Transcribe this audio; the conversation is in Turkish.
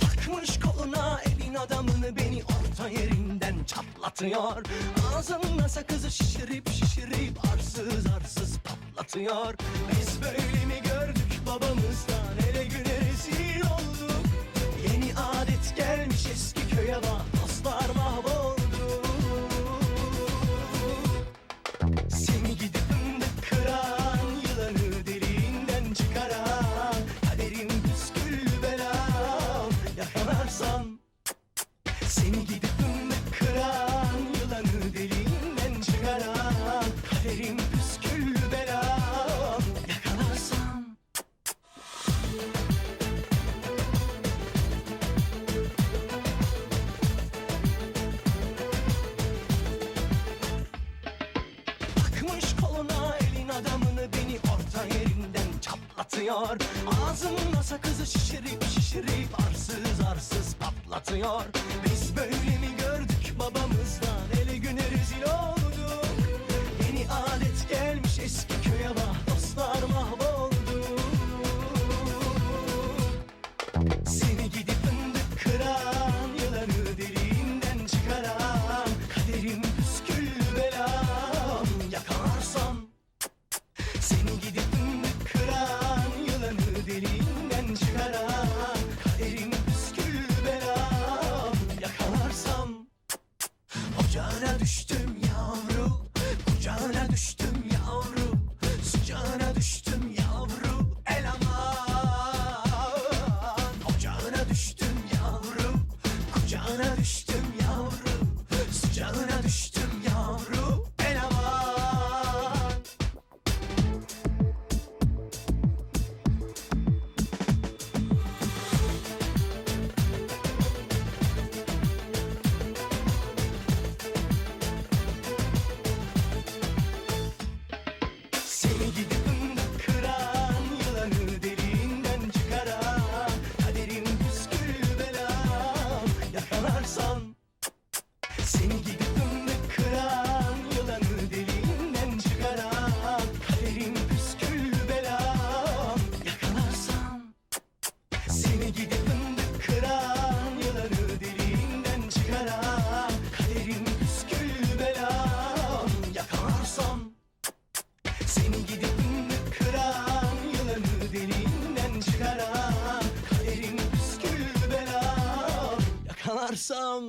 Takmış koluna elin adamını beni orta yerinden çatlatıyor. Ağzımda sakızı şişirip şişirip arsız arsız patlatıyor Biz böyle mi gördük babamızdan? Ele güne rezil olduk. Yeni adet gelmiş eski köye bak Takmış koluna elin adamını beni orta yerinden çatlatıyor. Ağzımda sakızı şişirip şişirip arsız arsız patlatıyor. Biz böyle Ocağına düştüm yavru Kucağına düştüm yavru Sıcağına düştüm yavru El aman. Ocağına düştüm yavru Kucağına düştüm Seni gidip fındık Yılanı deliğinden çıkaran Kaderin püskül belam Yakalarsam seni gidip fındık Yılanı deliğinden çıkaran Kaderin püskül belam Yakalarsam